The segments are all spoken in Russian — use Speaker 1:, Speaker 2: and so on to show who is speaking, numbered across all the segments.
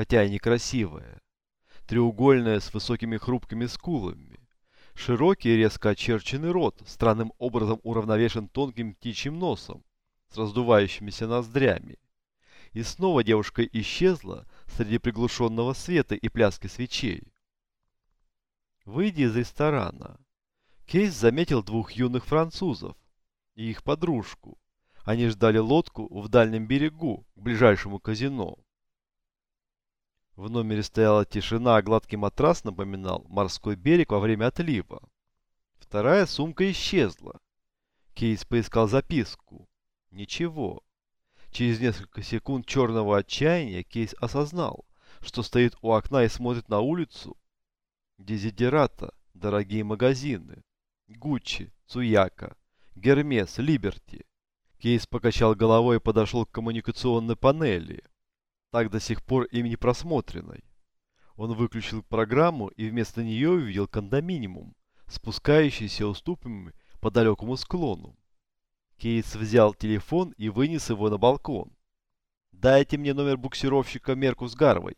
Speaker 1: хотя и некрасивая. Треугольная с высокими хрупкими скулами. Широкий резко очерченный рот, странным образом уравновешен тонким птичьим носом, с раздувающимися ноздрями. И снова девушка исчезла среди приглушенного света и пляски свечей. Выйдя из ресторана, Кейс заметил двух юных французов и их подружку. Они ждали лодку в дальнем берегу, к ближайшему казино. В номере стояла тишина, а гладкий матрас напоминал морской берег во время отлива. Вторая сумка исчезла. Кейс поискал записку. Ничего. Через несколько секунд черного отчаяния Кейс осознал, что стоит у окна и смотрит на улицу. Дезидерата, дорогие магазины, Гуччи, Цуяка, Гермес, Либерти. Кейс покачал головой и подошел к коммуникационной панели, так до сих пор им не просмотренной. Он выключил программу и вместо нее увидел кондоминиум, спускающийся уступами по далекому склону. Кейс взял телефон и вынес его на балкон. «Дайте мне номер буксировщика Меркус Гарвей.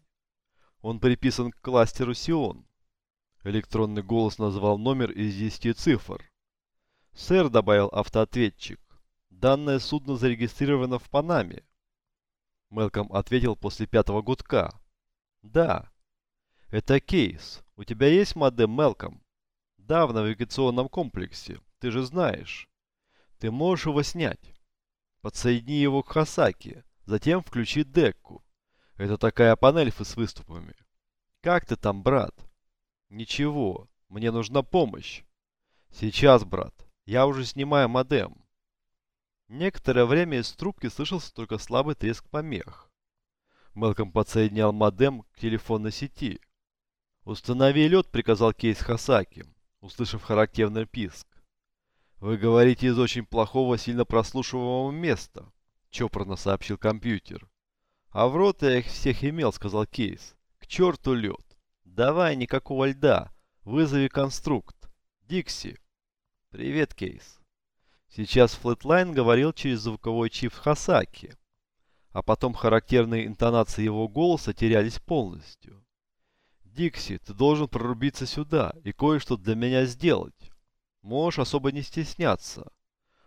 Speaker 1: Он приписан к кластеру Сион». Электронный голос назвал номер из 10 цифр. «Сэр», — добавил автоответчик, — «данное судно зарегистрировано в Панаме». Мелком ответил после пятого гудка. «Да». «Это Кейс. У тебя есть модем, Мелком?» «Да, в навигационном комплексе. Ты же знаешь». Ты можешь его снять. Подсоедини его к Хасаки, затем включи декку. Это такая панель с выступами. Как ты там, брат? Ничего, мне нужна помощь. Сейчас, брат, я уже снимаю модем. Некоторое время из трубки слышался только слабый треск помех. Мелком подсоединял модем к телефонной сети. «Установи лед», — приказал Кейс Хасаки, услышав характерный писк. «Вы говорите из очень плохого, сильно прослушиваемого места», — чопорно сообщил компьютер. «А в рот я их всех имел», — сказал Кейс. «К черту лед! Давай никакого льда! Вызови конструкт! Дикси!» «Привет, Кейс!» Сейчас Флетлайн говорил через звуковой чип Хасаки, а потом характерные интонации его голоса терялись полностью. «Дикси, ты должен прорубиться сюда и кое-что для меня сделать». Можешь особо не стесняться.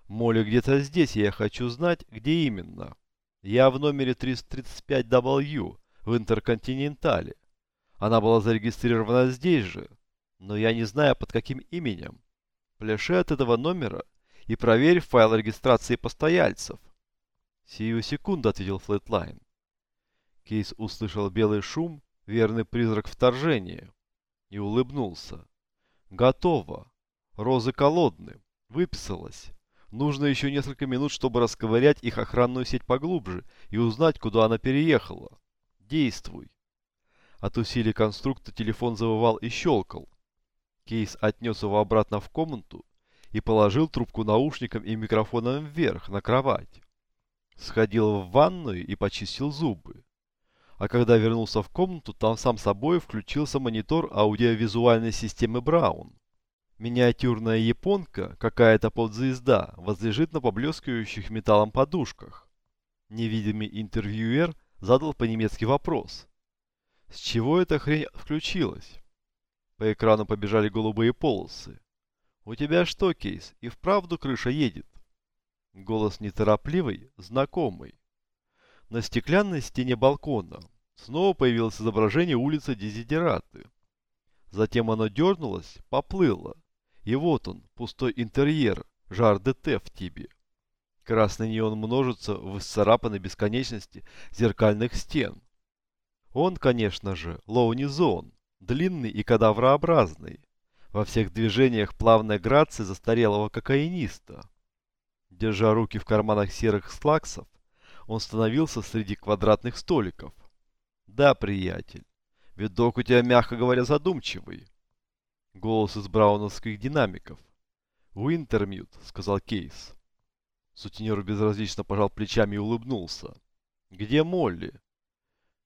Speaker 1: Молли где-то здесь, я хочу знать, где именно. Я в номере 335W в Интерконтинентале. Она была зарегистрирована здесь же, но я не знаю под каким именем. Пляши от этого номера и проверь файл регистрации постояльцев. Сию секунду, ответил Флетлайн. Кейс услышал белый шум, верный призрак вторжения, и улыбнулся. Готово. Розы колодны. Выписалась. Нужно еще несколько минут, чтобы расковырять их охранную сеть поглубже и узнать, куда она переехала. Действуй. От усилий конструкта телефон завывал и щелкал. Кейс отнес его обратно в комнату и положил трубку наушником и микрофоном вверх, на кровать. Сходил в ванную и почистил зубы. А когда вернулся в комнату, там сам собой включился монитор аудиовизуальной системы Браун. Миниатюрная японка, какая-то подзвезда, возлежит на поблескивающих металлом подушках. Невидимый интервьюер задал по-немецки вопрос. С чего эта хрень включилась? По экрану побежали голубые полосы. «У тебя что, Кейс, и вправду крыша едет?» Голос неторопливый, знакомый. На стеклянной стене балкона снова появилось изображение улицы Дезидераты. Затем оно дернулось, поплыло, и вот он, пустой интерьер, жар ДТ в тебе. Красный неон множится в исцарапанной бесконечности зеркальных стен. Он, конечно же, лоуни-зон, длинный и кадаврообразный. Во всех движениях плавная грация застарелого кокаиниста. Держа руки в карманах серых слаксов, он становился среди квадратных столиков. Да, приятель, видок у тебя, мягко говоря, задумчивый. Голос из брауновских динамиков. «Уинтермют», — сказал Кейс. Сутенер безразлично пожал плечами и улыбнулся. «Где Молли?»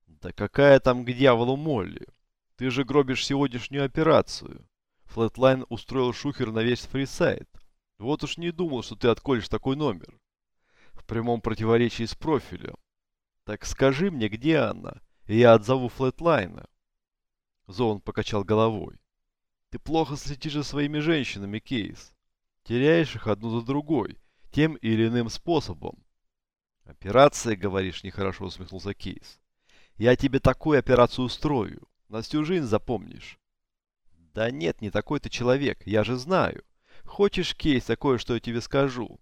Speaker 1: «Да какая там к дьяволу Молли? Ты же гробишь сегодняшнюю операцию. Флетлайн устроил шухер на весь фрисайд. Вот уж не думал, что ты отколешь такой номер. В прямом противоречии с профилем. Так скажи мне, где она? и я отзову Флетлайна. Зоун покачал головой. Ты плохо следишь за своими женщинами, Кейс. Теряешь их одну за другой, тем или иным способом. Операция, говоришь, нехорошо усмехнулся Кейс. Я тебе такую операцию устрою, на всю жизнь запомнишь. Да нет, не такой ты человек, я же знаю. Хочешь, Кейс, такое, что я тебе скажу?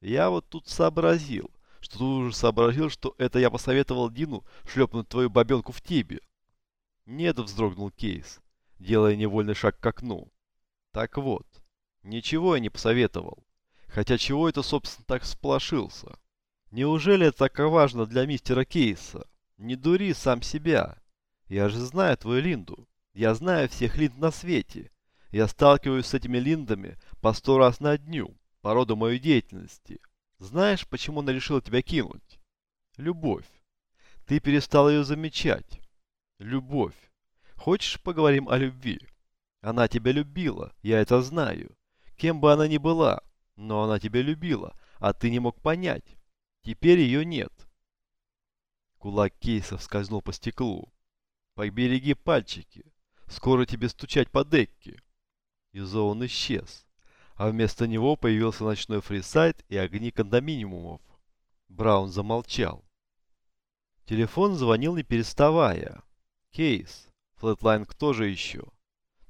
Speaker 1: Я вот тут сообразил, что тут уже сообразил, что это я посоветовал Дину шлепнуть твою бабенку в тебе. Нет, вздрогнул Кейс, делая невольный шаг к окну. Так вот, ничего я не посоветовал. Хотя чего это, собственно, так сполошился? Неужели это так важно для мистера Кейса? Не дури сам себя. Я же знаю твою Линду. Я знаю всех Линд на свете. Я сталкиваюсь с этими Линдами по сто раз на дню, по роду моей деятельности. Знаешь, почему она решила тебя кинуть? Любовь. Ты перестал ее замечать. Любовь. Хочешь, поговорим о любви? Она тебя любила, я это знаю. Кем бы она ни была, но она тебя любила, а ты не мог понять. Теперь ее нет. Кулак Кейса скользнул по стеклу. Побереги пальчики. Скоро тебе стучать по декке. И Зоун исчез. А вместо него появился ночной фрисайд и огни кондоминиумов. Браун замолчал. Телефон звонил не переставая. Кейс. Флетлайн кто же еще?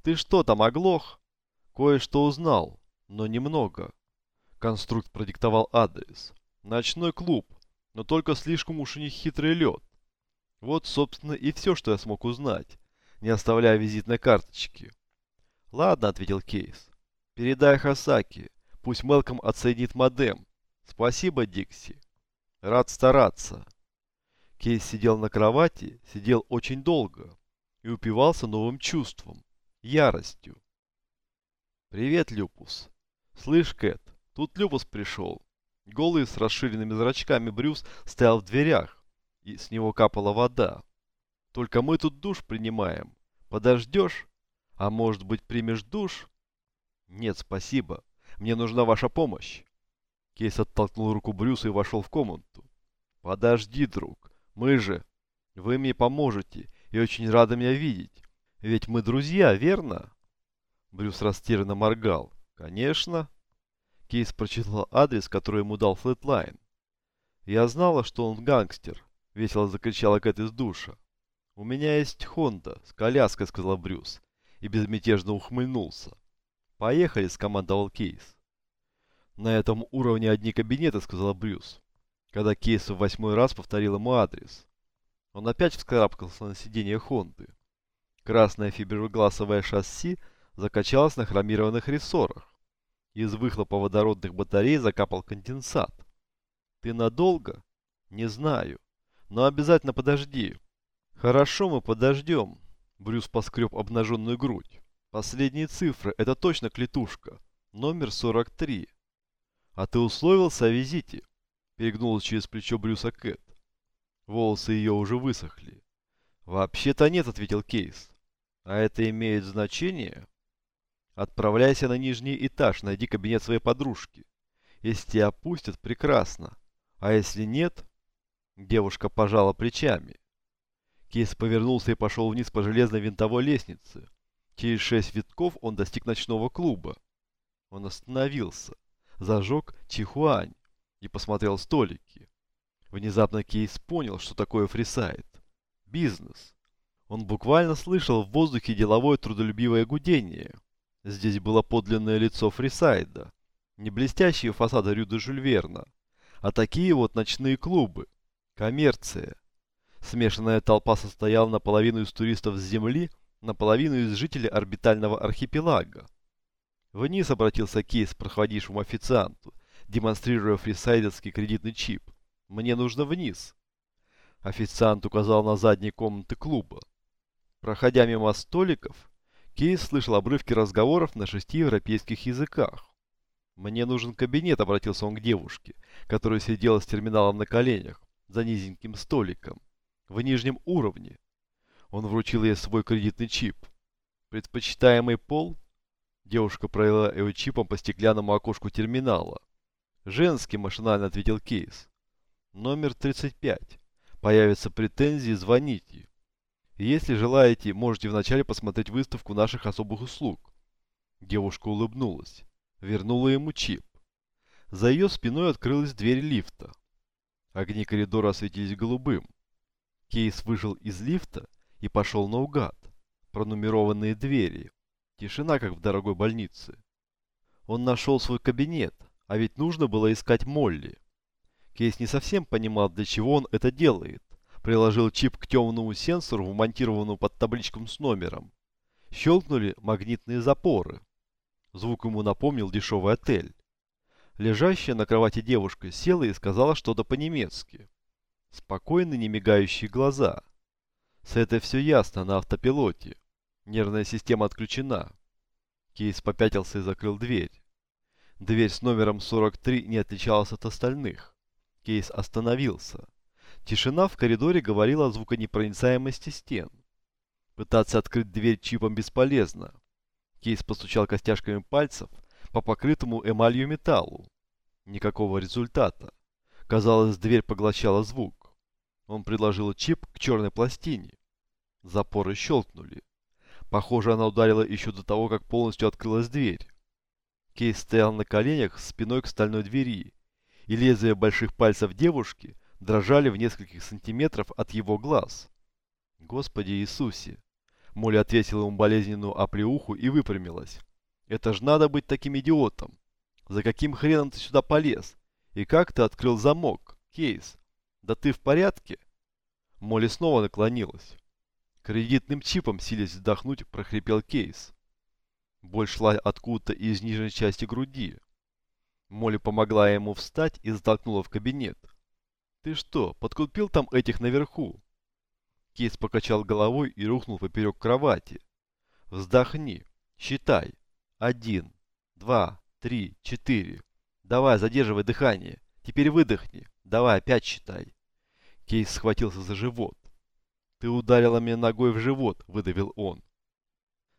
Speaker 1: Ты что там, оглох? Кое-что узнал, но немного. Конструкт продиктовал адрес. Ночной клуб, но только слишком уж у них хитрый лед. Вот, собственно, и все, что я смог узнать, не оставляя визитной карточки. Ладно, ответил Кейс. Передай Хасаки, пусть Мелком отсоединит модем. Спасибо, Дикси. Рад стараться. Кейс сидел на кровати, сидел очень долго и упивался новым чувством, яростью. «Привет, Люпус. Слышь, Кэт, тут Люпус пришел. Голый с расширенными зрачками Брюс стоял в дверях, и с него капала вода. Только мы тут душ принимаем. Подождешь? А может быть, примешь душ?» «Нет, спасибо. Мне нужна ваша помощь». Кейс оттолкнул руку Брюса и вошел в комнату. «Подожди, друг. Мы же... Вы мне поможете и очень рады меня видеть. Ведь мы друзья, верно?» Брюс растерянно моргал. «Конечно». Кейс прочитал адрес, который ему дал Флетлайн. «Я знала, что он гангстер», — весело закричала Кэт из душа. «У меня есть Хонда с коляской», — сказал Брюс, и безмятежно ухмыльнулся. «Поехали», — скомандовал Кейс. «На этом уровне одни кабинеты», — сказал Брюс, когда Кейс в восьмой раз повторил ему адрес. Он опять вскарабкался на сиденье Хонды. Красное фиброгласовое шасси закачалось на хромированных рессорах. Из выхлопа водородных батарей закапал конденсат. «Ты надолго?» «Не знаю. Но обязательно подожди». «Хорошо, мы подождем». Брюс поскреб обнаженную грудь. «Последние цифры. Это точно клетушка. Номер 43». «А ты условился о визите?» Перегнулась через плечо Брюса Кэт. Волосы ее уже высохли. «Вообще-то нет», — ответил Кейс. «А это имеет значение?» «Отправляйся на нижний этаж, найди кабинет своей подружки. Если тебя опустят, прекрасно. А если нет...» Девушка пожала плечами. Кейс повернулся и пошел вниз по железной винтовой лестнице. Через шесть витков он достиг ночного клуба. Он остановился, зажег чихуань и посмотрел столики. Внезапно Кейс понял, что такое фрисайд. Бизнес. Он буквально слышал в воздухе деловое трудолюбивое гудение. Здесь было подлинное лицо фрисайда. Не блестящие фасады Рюда Жюльверна, а такие вот ночные клубы. Коммерция. Смешанная толпа состояла наполовину из туристов с Земли, наполовину из жителей орбитального архипелага. Вниз обратился Кейс к проходившему официанту, демонстрируя фрисайдерский кредитный чип. Мне нужно вниз. Официант указал на задние комнаты клуба. Проходя мимо столиков, Кейс слышал обрывки разговоров на шести европейских языках. «Мне нужен кабинет», — обратился он к девушке, которая сидела с терминалом на коленях, за низеньким столиком, в нижнем уровне. Он вручил ей свой кредитный чип. «Предпочитаемый пол?» Девушка провела его чипом по стеклянному окошку терминала. «Женский», — машинально ответил Кейс. Номер 35. Появятся претензии, звоните. Если желаете, можете вначале посмотреть выставку наших особых услуг. Девушка улыбнулась. Вернула ему чип. За ее спиной открылась дверь лифта. Огни коридора осветились голубым. Кейс вышел из лифта и пошел наугад. Пронумерованные двери. Тишина, как в дорогой больнице. Он нашел свой кабинет, а ведь нужно было искать Молли. Кейс не совсем понимал, для чего он это делает. Приложил чип к темному сенсору, вмонтированному под табличком с номером. Щелкнули магнитные запоры. Звук ему напомнил дешевый отель. Лежащая на кровати девушка села и сказала что-то по-немецки. Спокойные, немигающие глаза. С этой все ясно на автопилоте. Нервная система отключена. Кейс попятился и закрыл дверь. Дверь с номером 43 не отличалась от остальных. Кейс остановился. Тишина в коридоре говорила о звуконепроницаемости стен. Пытаться открыть дверь чипом бесполезно. Кейс постучал костяшками пальцев по покрытому эмалью металлу. Никакого результата. Казалось, дверь поглощала звук. Он предложил чип к черной пластине. Запоры щелкнули. Похоже, она ударила еще до того, как полностью открылась дверь. Кейс стоял на коленях спиной к стальной двери, и лезвия больших пальцев девушки дрожали в нескольких сантиметров от его глаз. «Господи Иисусе!» Молли ответила ему болезненную оплеуху и выпрямилась. «Это ж надо быть таким идиотом! За каким хреном ты сюда полез? И как ты открыл замок, Кейс? Да ты в порядке?» Молли снова наклонилась. Кредитным чипом, силясь вздохнуть, прохрипел Кейс. Боль шла откуда-то из нижней части груди. Молли помогла ему встать и затолкнула в кабинет. «Ты что, подкупил там этих наверху?» Кейс покачал головой и рухнул поперек кровати. «Вздохни. Считай. Один, два, три, четыре. Давай, задерживай дыхание. Теперь выдохни. Давай, опять считай». Кейс схватился за живот. «Ты ударила меня ногой в живот», — выдавил он.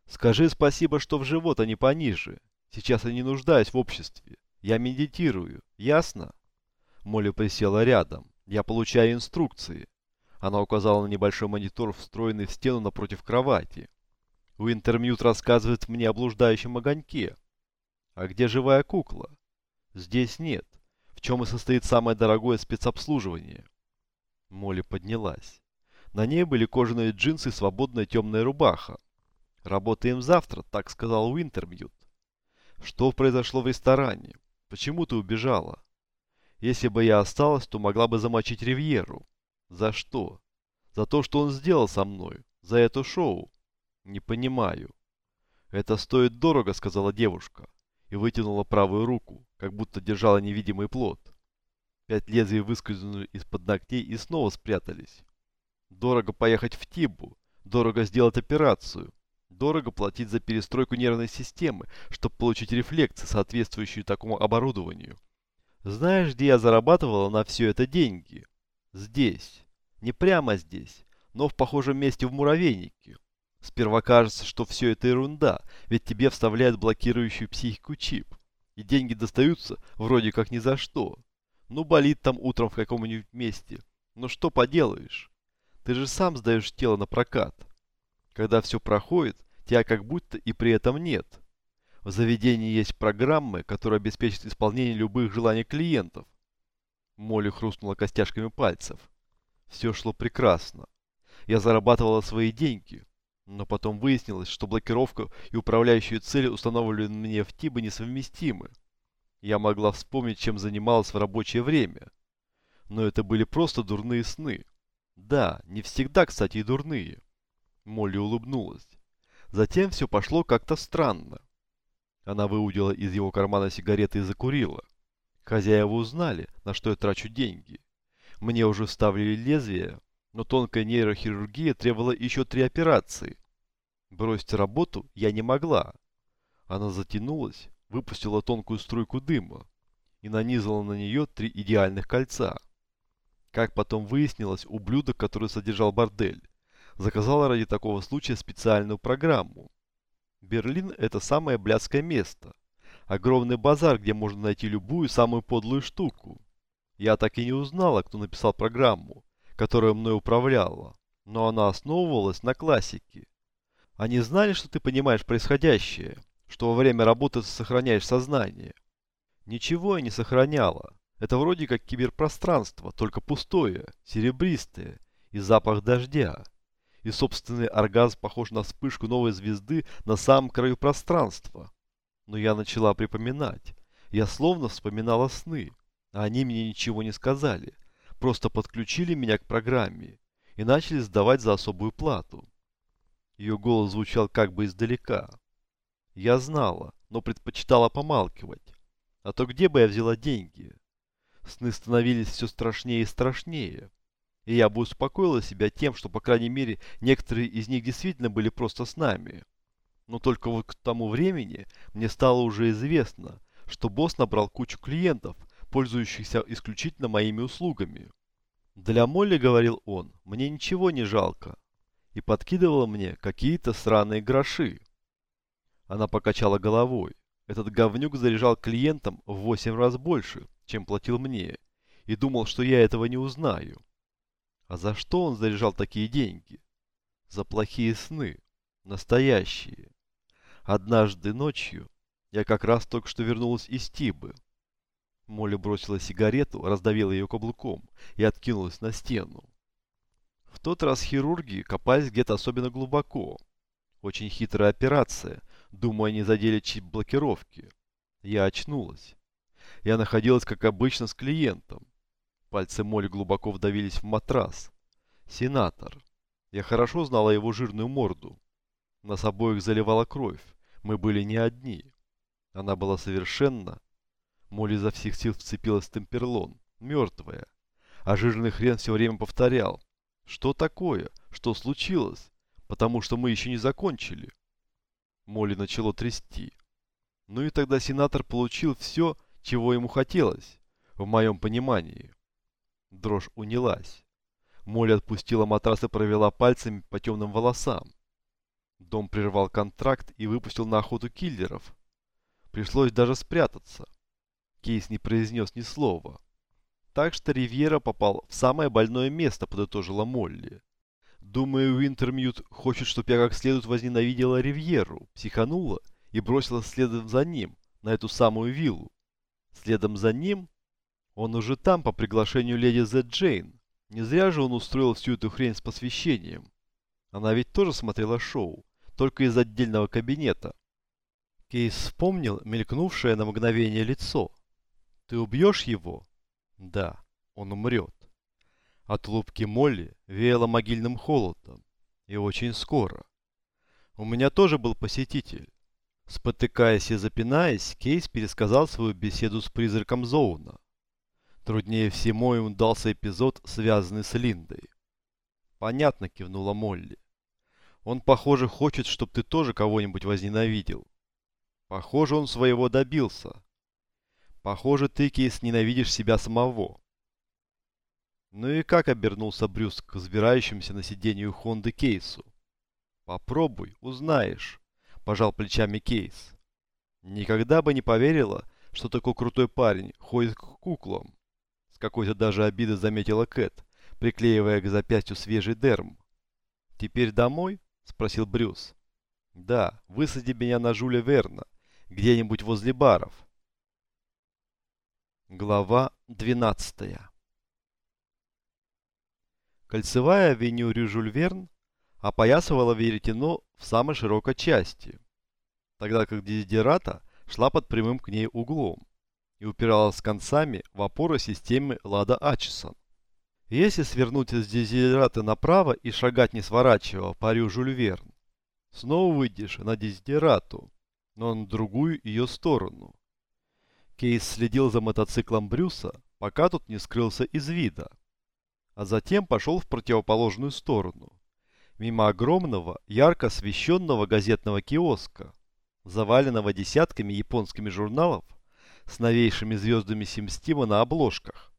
Speaker 1: «Скажи спасибо, что в живот, а не пониже. Сейчас я не нуждаюсь в обществе. Я медитирую. Ясно?» Молли присела рядом. «Я получаю инструкции». Она указала на небольшой монитор, встроенный в стену напротив кровати. Уинтермьют рассказывает мне о блуждающем огоньке. А где живая кукла? Здесь нет. В чем и состоит самое дорогое спецобслуживание. Молли поднялась. На ней были кожаные джинсы и свободная темная рубаха. «Работаем завтра», — так сказал Уинтермьют. «Что произошло в ресторане? Почему ты убежала? Если бы я осталась, то могла бы замочить Ривьеру. За что? За то, что он сделал со мной. За это шоу. Не понимаю». «Это стоит дорого», — сказала девушка. И вытянула правую руку, как будто держала невидимый плод. Пять лезвий выскользнули из-под ногтей и снова спрятались. Дорого поехать в Тибу, дорого сделать операцию, дорого платить за перестройку нервной системы, чтобы получить рефлексы, соответствующие такому оборудованию. Знаешь, где я зарабатывала на все это деньги? Здесь. Не прямо здесь, но в похожем месте в муравейнике. Сперва кажется, что все это ерунда, ведь тебе вставляют блокирующую психику чип. И деньги достаются вроде как ни за что. Ну болит там утром в каком-нибудь месте. Но что поделаешь? Ты же сам сдаешь тело на прокат. Когда все проходит, тебя как будто и при этом нет. В заведении есть программы, которые обеспечат исполнение любых желаний клиентов. Молли хрустнула костяшками пальцев. Все шло прекрасно. Я зарабатывала свои деньги, но потом выяснилось, что блокировка и управляющие цели, установленные мне в ТИБе, несовместимы. Я могла вспомнить, чем занималась в рабочее время. Но это были просто дурные сны. Да, не всегда, кстати, и дурные. Молли улыбнулась. Затем все пошло как-то странно. Она выудила из его кармана сигареты и закурила. Хозяева узнали, на что я трачу деньги. Мне уже вставили лезвие, но тонкая нейрохирургия требовала еще три операции. Бросить работу я не могла. Она затянулась, выпустила тонкую струйку дыма и нанизала на нее три идеальных кольца. Как потом выяснилось, ублюдок, который содержал бордель, заказал ради такого случая специальную программу. Берлин – это самое блядское место. Огромный базар, где можно найти любую самую подлую штуку. Я так и не узнала, кто написал программу, которая мной управляла, но она основывалась на классике. Они знали, что ты понимаешь происходящее, что во время работы ты сохраняешь сознание. Ничего я не сохраняла. Это вроде как киберпространство, только пустое, серебристое и запах дождя. И собственный оргазм похож на вспышку новой звезды на самом краю пространства. Но я начала припоминать. Я словно вспоминала сны, а они мне ничего не сказали. Просто подключили меня к программе и начали сдавать за особую плату. Ее голос звучал как бы издалека. Я знала, но предпочитала помалкивать. А то где бы я взяла деньги? Сны становились все страшнее и страшнее. И я бы успокоила себя тем, что, по крайней мере, некоторые из них действительно были просто с нами. Но только вот к тому времени мне стало уже известно, что босс набрал кучу клиентов, пользующихся исключительно моими услугами. Для Молли, говорил он, мне ничего не жалко. И подкидывала мне какие-то сраные гроши. Она покачала головой. Этот говнюк заряжал клиентам в 8 раз больше, чем платил мне, и думал, что я этого не узнаю. А за что он заряжал такие деньги? За плохие сны. Настоящие. Однажды ночью я как раз только что вернулась из Тибы. Молли бросила сигарету, раздавила ее каблуком и откинулась на стену. В тот раз хирурги копались где-то особенно глубоко. Очень хитрая операция. Думаю, они задели чип блокировки. Я очнулась. Я находилась, как обычно, с клиентом. Пальцы Молли глубоко вдавились в матрас. Сенатор. Я хорошо знала его жирную морду. Нас обоих заливала кровь. Мы были не одни. Она была совершенно... Молли изо всех сил вцепилась в темперлон. Мертвая. А жирный хрен все время повторял. Что такое? Что случилось? Потому что мы еще не закончили. Молли начало трясти. Ну и тогда сенатор получил все, чего ему хотелось, в моем понимании. Дрожь унялась. Молли отпустила матрас и провела пальцами по темным волосам. Дом прервал контракт и выпустил на охоту киллеров. Пришлось даже спрятаться. Кейс не произнес ни слова. Так что Ривьера попал в самое больное место, подытожила Молли. Думаю, Уинтермьют хочет, чтобы я как следует возненавидела Ривьеру, психанула и бросилась следом за ним, на эту самую виллу. Следом за ним? Он уже там по приглашению леди Три-Джейн. Не зря же он устроил всю эту хрень с посвящением. Она ведь тоже смотрела шоу, только из отдельного кабинета. Кейс вспомнил мелькнувшее на мгновение лицо. «Ты убьешь его?» «Да, он умрет». От улыбки Молли веяло могильным холодом. И очень скоро. У меня тоже был посетитель. Спотыкаясь и запинаясь, Кейс пересказал свою беседу с призраком Зоуна. Труднее всего ему дался эпизод, связанный с Линдой. «Понятно», — кивнула Молли. «Он, похоже, хочет, чтобы ты тоже кого-нибудь возненавидел. Похоже, он своего добился. Похоже, ты, Кейс, ненавидишь себя самого. Ну и как обернулся Брюс к взбирающимся на сиденью Хонды Кейсу? Попробуй, узнаешь, пожал плечами Кейс. Никогда бы не поверила, что такой крутой парень ходит к куклам. С какой-то даже обидой заметила Кэт, приклеивая к запястью свежий дерм. «Теперь домой?» – спросил Брюс. «Да, высади меня на Жюля Верна, где-нибудь возле баров». Глава двенадцатая Кольцевая авеню Рюжульверн опоясывала веретено в самой широкой части, тогда как Дезидерата шла под прямым к ней углом и упиралась концами в опоры системы Лада Ачесон. Если свернуть из Дезидерата направо и шагать не сворачивая по Рюжульверн, снова выйдешь на Дезидерату, но на другую ее сторону. Кейс следил за мотоциклом Брюса, пока тот не скрылся из вида а затем пошел в противоположную сторону, мимо огромного, ярко освещенного газетного киоска, заваленного десятками японскими журналов с новейшими звездами Симстима на обложках.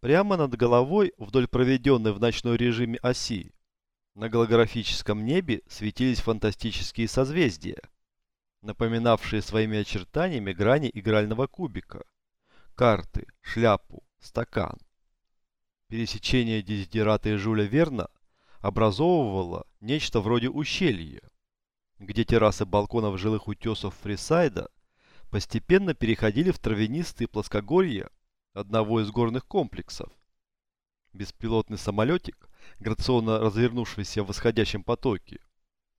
Speaker 1: Прямо над головой, вдоль проведенной в ночной режиме оси, на голографическом небе светились фантастические созвездия, напоминавшие своими очертаниями грани игрального кубика, карты, шляпу, стакан. Пересечение Дезидерата и Жюля Верна образовывало нечто вроде ущелья, где террасы балконов жилых утесов Фрисайда постепенно переходили в травянистые плоскогорья одного из горных комплексов. Беспилотный самолетик, грационно развернувшийся в восходящем потоке,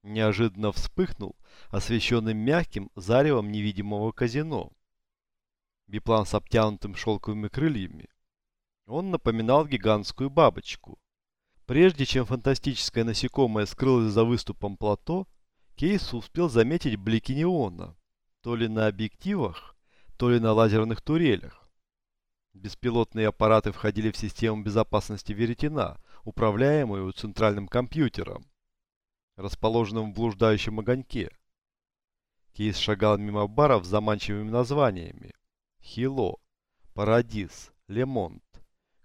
Speaker 1: неожиданно вспыхнул, освещенным мягким заревом невидимого казино. Биплан с обтянутым шелковыми крыльями. Он напоминал гигантскую бабочку. Прежде чем фантастическое насекомое скрылось за выступом плато, Кейс успел заметить блики неона, то ли на объективах, то ли на лазерных турелях. Беспилотные аппараты входили в систему безопасности веретена, управляемую центральным компьютером, расположенным в блуждающем огоньке. Кейс шагал мимо баров с заманчивыми названиями. Хило, Парадис, Лемонт,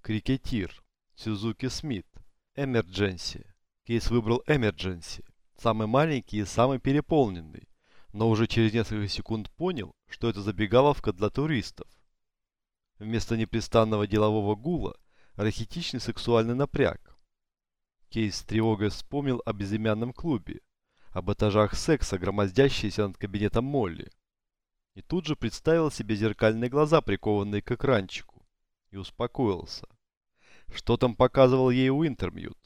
Speaker 1: Крикетир, Сюзуки Смит, Эмердженси. Кейс выбрал Эмердженси, самый маленький и самый переполненный, но уже через несколько секунд понял, что это забегаловка для туристов. Вместо непрестанного делового гула – рахитичный сексуальный напряг. Кейс с тревогой вспомнил о безымянном клубе, об этажах секса, громоздящиеся над кабинетом Молли. И тут же представил себе зеркальные глаза, прикованные к экранчику, и успокоился. Что там показывал ей Уинтермьют?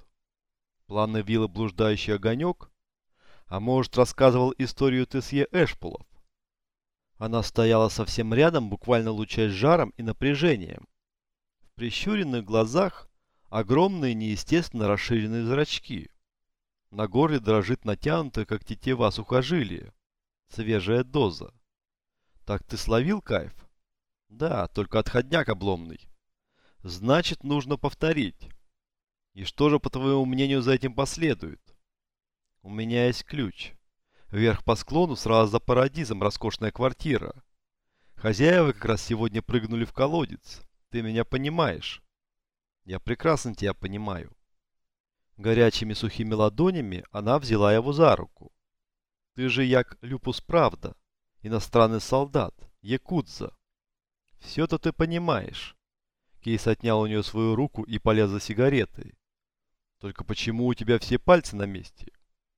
Speaker 1: Планы виллы «Блуждающий огонек»? А может, рассказывал историю Тесье Эшполов? Она стояла совсем рядом, буквально лучаясь жаром и напряжением. В прищуренных глазах огромные неестественно расширенные зрачки. На горле дрожит натянутая, как тетива сухожилие. Свежая доза. Так ты словил кайф? Да, только отходняк обломный. Значит, нужно повторить. И что же, по твоему мнению, за этим последует? У меня есть ключ. Вверх по склону, сразу за парадизом, роскошная квартира. Хозяева как раз сегодня прыгнули в колодец. Ты меня понимаешь? Я прекрасно тебя понимаю. Горячими сухими ладонями она взяла его за руку. Ты же як Люпус Правда, иностранный солдат, якудза. Все-то ты понимаешь. Кейс отнял у нее свою руку и полез за сигаретой. Только почему у тебя все пальцы на месте?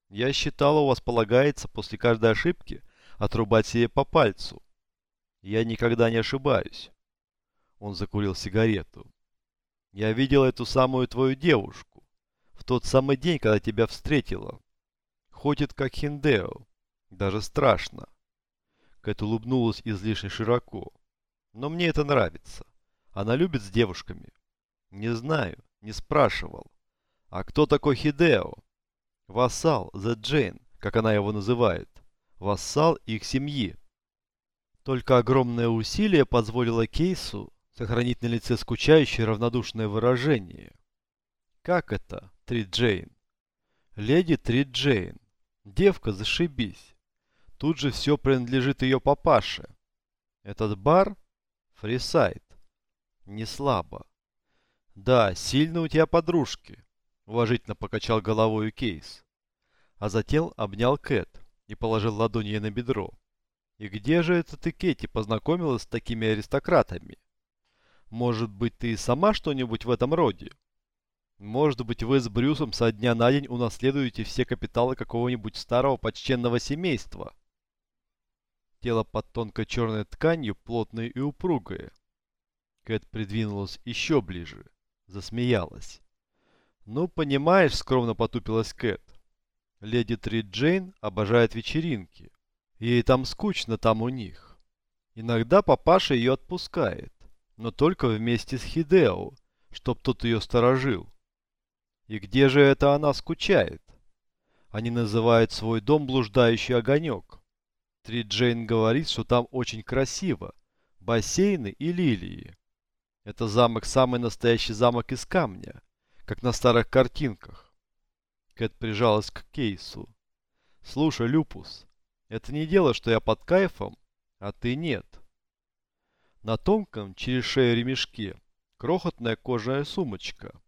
Speaker 1: Я считала, у вас полагается после каждой ошибки отрубать себе по пальцу. Я никогда не ошибаюсь. Он закурил сигарету. Я видел эту самую твою девушку. В тот самый день, когда тебя встретила. Ходит как Хиндео. Даже страшно. Кэт улыбнулась излишне широко. Но мне это нравится. Она любит с девушками. Не знаю, не спрашивал. А кто такой Хидео? Вассал, The Jane, как она его называет. Вассал их семьи. Только огромное усилие позволило Кейсу сохранить на лице скучающее равнодушное выражение. Как это, Три Джейн? Леди Три Джейн. Девка, зашибись. Тут же все принадлежит ее папаше. Этот бар? Фрисайд. Не слабо. Да, сильно у тебя подружки. Уважительно покачал головой Кейс. А затем обнял Кэт и положил ладонь ей на бедро. И где же это ты, Кэти, познакомилась с такими аристократами? Может быть, ты и сама что-нибудь в этом роде? Может быть, вы с Брюсом со дня на день унаследуете все капиталы какого-нибудь старого почтенного семейства? Тело под тонкой черной тканью плотное и упругое. Кэт придвинулась еще ближе, засмеялась. «Ну, понимаешь», — скромно потупилась Кэт. «Леди Трид Джейн обожает вечеринки. Ей там скучно там у них. Иногда папаша ее отпускает, но только вместе с Хидео, чтоб тот ее сторожил. И где же это она скучает? Они называют свой дом блуждающий огонек. Трид Джейн говорит, что там очень красиво. Бассейны и лилии. Это замок самый настоящий замок из камня как на старых картинках. Кэт прижалась к кейсу. «Слушай, Люпус, это не дело, что я под кайфом, а ты нет». На тонком, через шею ремешке, крохотная кожаная сумочка.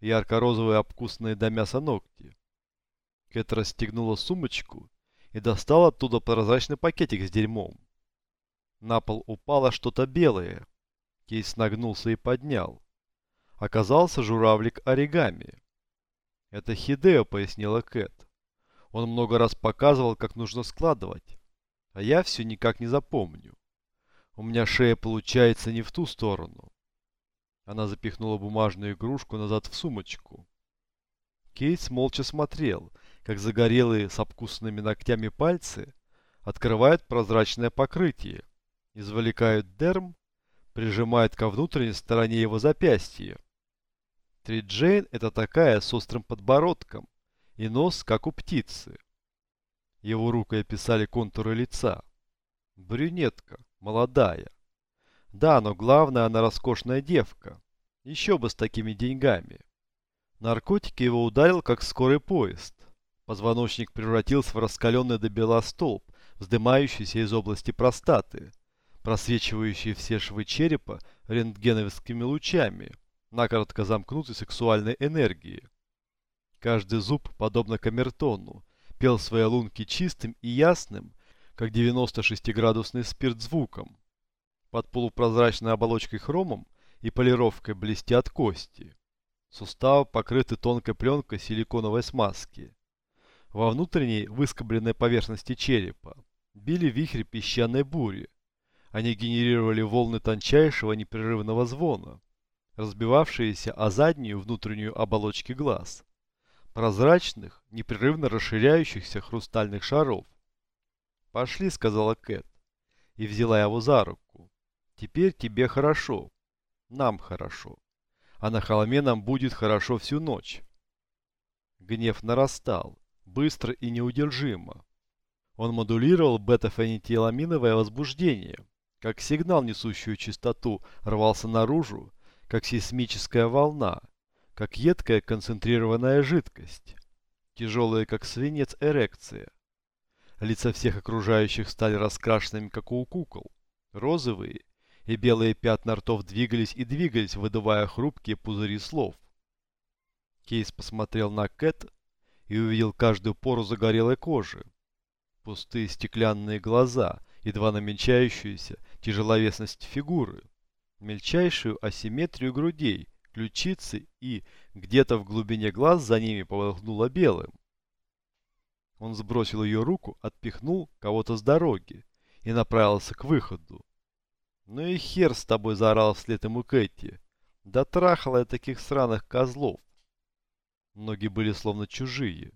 Speaker 1: Ярко-розовые обкусанные до мяса ногти. Кэт расстегнула сумочку и достала оттуда прозрачный пакетик с дерьмом. На пол упало что-то белое. Кейс нагнулся и поднял. оказался журавлик оригами. «Это Хидео», — пояснила Кэт. «Он много раз показывал, как нужно складывать, а я все никак не запомню. У меня шея получается не в ту сторону». Она запихнула бумажную игрушку назад в сумочку. Кейс молча смотрел, как загорелые с обкусанными ногтями пальцы открывают прозрачное покрытие, извлекают дерм, прижимают ко внутренней стороне его запястья. Триджейн это такая с острым подбородком и нос, как у птицы. Его рукой описали контуры лица. Брюнетка, молодая. Да, но главное, она роскошная девка. Еще бы с такими деньгами. Наркотик его ударил, как скорый поезд. Позвоночник превратился в раскаленный до бела столб, вздымающийся из области простаты, просвечивающий все швы черепа рентгеновскими лучами, накоротко замкнутой сексуальной энергии. Каждый зуб, подобно камертону, пел свои лунки чистым и ясным, как 96-градусный спирт звуком. Под полупрозрачной оболочкой хромом и полировкой блестят кости. Суставы покрыты тонкой пленкой силиконовой смазки. Во внутренней выскобленной поверхности черепа били вихри песчаной бури. Они генерировали волны тончайшего непрерывного звона, разбивавшиеся о заднюю внутреннюю оболочки глаз. Прозрачных, непрерывно расширяющихся хрустальных шаров. «Пошли», — сказала Кэт, и взяла его за руку. «Теперь тебе хорошо. Нам хорошо. А на холме нам будет хорошо всю ночь». Гнев нарастал быстро и неудержимо. Он модулировал бета-фенитиламиновое возбуждение, как сигнал, несущую частоту, рвался наружу, как сейсмическая волна, как едкая концентрированная жидкость, тяжелая, как свинец, эрекция. Лица всех окружающих стали раскрашенными, как у кукол, розовые, и белые пятна ртов двигались и двигались, выдувая хрупкие пузыри слов. Кейс посмотрел на Кэт и увидел каждую пору загорелой кожи. Пустые стеклянные глаза, едва намечающуюся тяжеловесность фигуры, мельчайшую асимметрию грудей, ключицы и где-то в глубине глаз за ними полыхнуло белым. Он сбросил ее руку, отпихнул кого-то с дороги и направился к выходу. «Ну и хер с тобой!» – заорал вслед ему Кэти. «Да трахала я таких сраных козлов!» Ноги были словно чужие.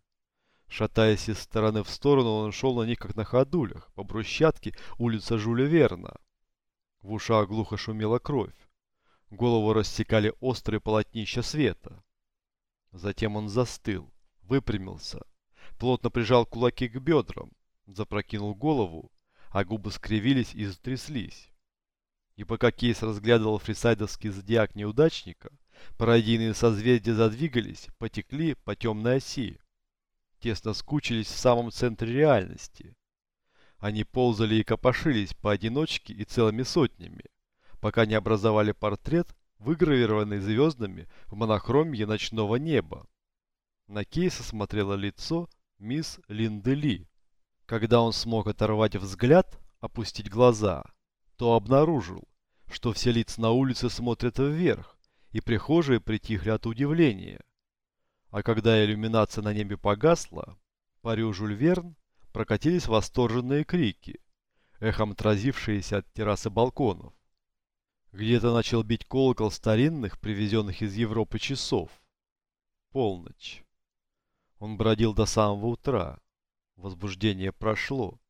Speaker 1: Шатаясь из стороны в сторону, он шел на них, как на ходулях, по брусчатке улица Жюля Верна. В ушах глухо шумела кровь. Голову рассекали острые полотнища света. Затем он застыл, выпрямился, плотно прижал кулаки к бедрам, запрокинул голову, а губы скривились и затряслись. И пока Кейс разглядывал фрисайдовский зодиак неудачника, Пародийные созвездия задвигались, потекли по темной оси. Тесно скучились в самом центре реальности. Они ползали и копошились поодиночке и целыми сотнями, пока не образовали портрет, выгравированный звездами в монохромии ночного неба. На Кейса смотрело лицо мисс Линды Ли. Когда он смог оторвать взгляд, опустить глаза, то обнаружил, что все лица на улице смотрят вверх, и прихожие притихли от удивления. А когда иллюминация на небе погасла, по рю Жюль Верн прокатились восторженные крики, эхом отразившиеся от террасы балконов. Где-то начал бить колокол старинных, привезенных из Европы часов. Полночь. Он бродил до самого утра. Возбуждение прошло.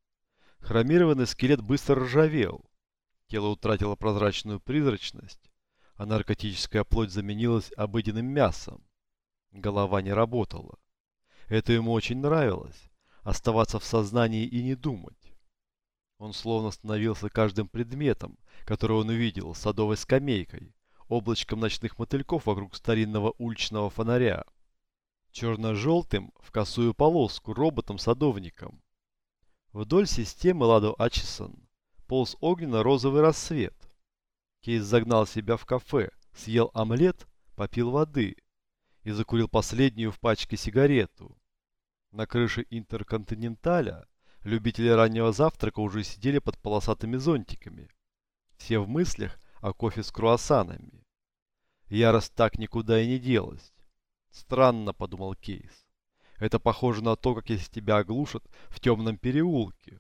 Speaker 1: Хромированный скелет быстро ржавел. Тело утратило прозрачную призрачность, а наркотическая плоть заменилась обыденным мясом. Голова не работала. Это ему очень нравилось – оставаться в сознании и не думать. Он словно становился каждым предметом, который он увидел, садовой скамейкой, облачком ночных мотыльков вокруг старинного уличного фонаря, черно-желтым в косую полоску роботом-садовником. Вдоль системы Ладо Ачесон полз огненно-розовый рассвет – Кейс загнал себя в кафе, съел омлет, попил воды и закурил последнюю в пачке сигарету. На крыше Интерконтиненталя любители раннего завтрака уже сидели под полосатыми зонтиками. Все в мыслях о кофе с круассанами. Ярость так никуда и не делась. Странно, подумал Кейс. Это похоже на то, как если тебя оглушат в темном переулке.